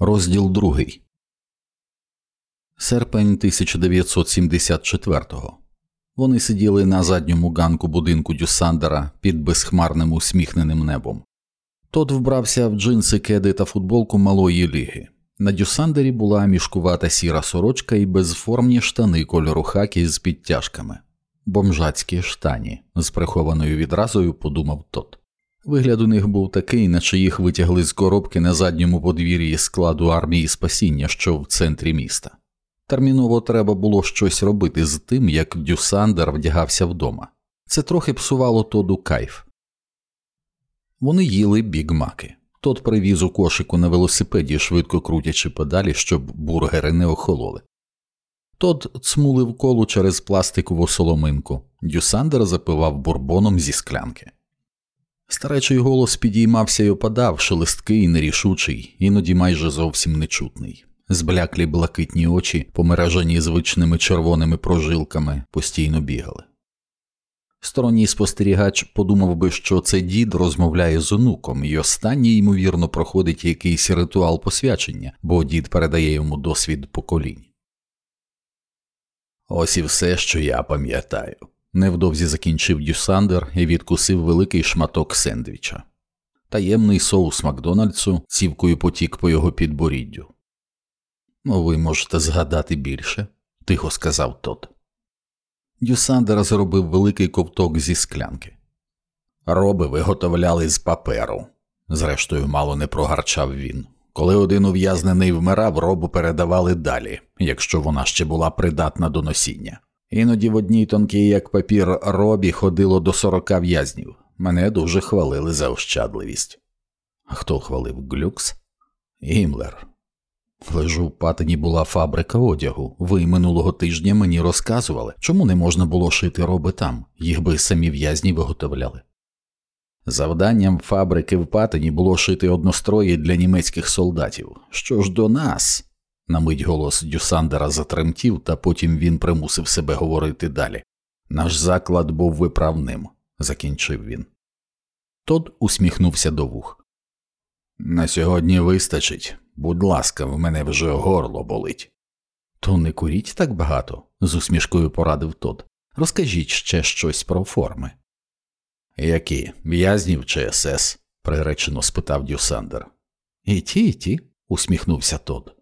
Розділ другий. Серпень 1974-го. Вони сиділи на задньому ганку будинку Дюсандера під безхмарним усміхненим небом. Тот вбрався в джинси, кеди та футболку малої ліги. На Дюсандері була мішкувата сіра сорочка і безформні штани кольору хакі з підтяжками. Бомжацькі штані, з прихованою відразою подумав тот. Вигляд у них був такий, наче їх витягли з коробки на задньому подвір'ї складу армії спасіння, що в центрі міста. Терміново треба було щось робити з тим, як Дюсандер вдягався вдома. Це трохи псувало Тоду кайф. Вони їли бігмаки. Тот привіз у кошику на велосипеді, швидко крутячи педалі, щоб бургери не охололи. Тод цмулив колу через пластикову соломинку. Дюсандер запивав бурбоном зі склянки. Старечий голос підіймався й опадав, шелесткий, нерішучий, іноді майже зовсім нечутний. Збляклі блакитні очі, померажені звичними червоними прожилками, постійно бігали. Сторонній спостерігач подумав би, що це дід розмовляє з онуком, і останній, ймовірно, проходить якийсь ритуал посвячення, бо дід передає йому досвід поколінь. Ось і все, що я пам'ятаю. Невдовзі закінчив Дюсандер і відкусив великий шматок сендвіча. Таємний соус Макдональдсу цівкою потік по його підборіддю. Ну, ви можете згадати більше, тихо сказав тот. Дюсандер зробив великий ковток зі склянки. Роби виготовляли з паперу, зрештою, мало не прогарчав він. Коли один ув'язнений вмирав, робу передавали далі, якщо вона ще була придатна до носіння. Іноді в одній тонкій, як папір, робі ходило до сорока в'язнів. Мене дуже хвалили за ощадливість. Хто хвалив Глюкс? Гімлер. Лежу в патині була фабрика одягу. Ви минулого тижня мені розказували, чому не можна було шити роби там, їх би самі в'язні виготовляли. Завданням фабрики в патині було шити однострої для німецьких солдатів. Що ж до нас? На мить голос Дюсандера затремтів, та потім він примусив себе говорити далі. Наш заклад був виправним, закінчив він. Тод усміхнувся до вух. На сьогодні вистачить. Будь ласка, в мене вже горло болить. То не куріть так багато, з усмішкою порадив Тод. Розкажіть ще щось про форми. Які в'язнів чи СС? приречено спитав Дюсандер. І ті, і ті, усміхнувся Тод.